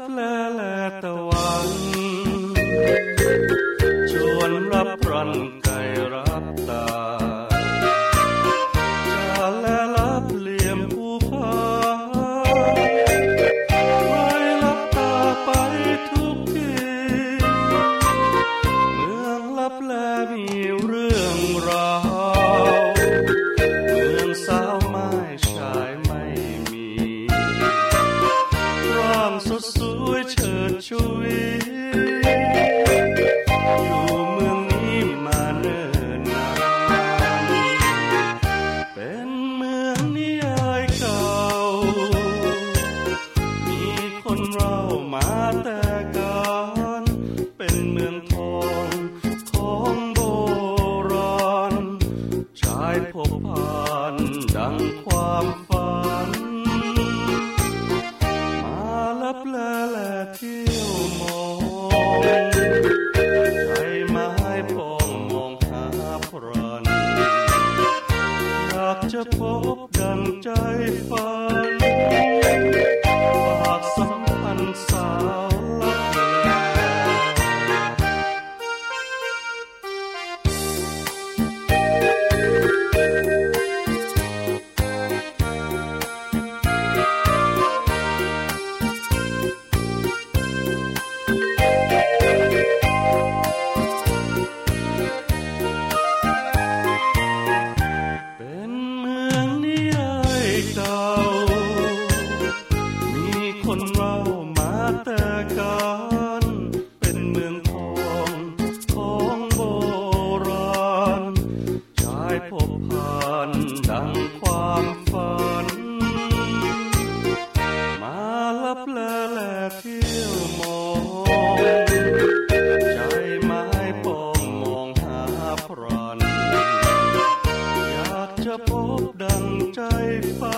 ลับแลแตะวันชวนรับรันไก่รับตาจะแลรับเหลี่ยมผู้ฟ้าไม่รับตาไปทุกทีเมื่อรับแลมีเรื่องราว สดสวยเฉิดชุยอยู่เมืองนี้มาเนิ่นนานเป็นเมืองนิยายเก่า มีคนเรามาแต่การเป็นเมืองทองของโบราณชายพบผ่านดังความฝัน ลาแลแลเที่ยวมองใจไม้พองมองหาพรันอยากจะพบดังใจฝัน ความฝัน มาลับเลแลเที่ยวมอง ใจไม้ปองมองหาพรัน อยากจะพบดังใจฝัน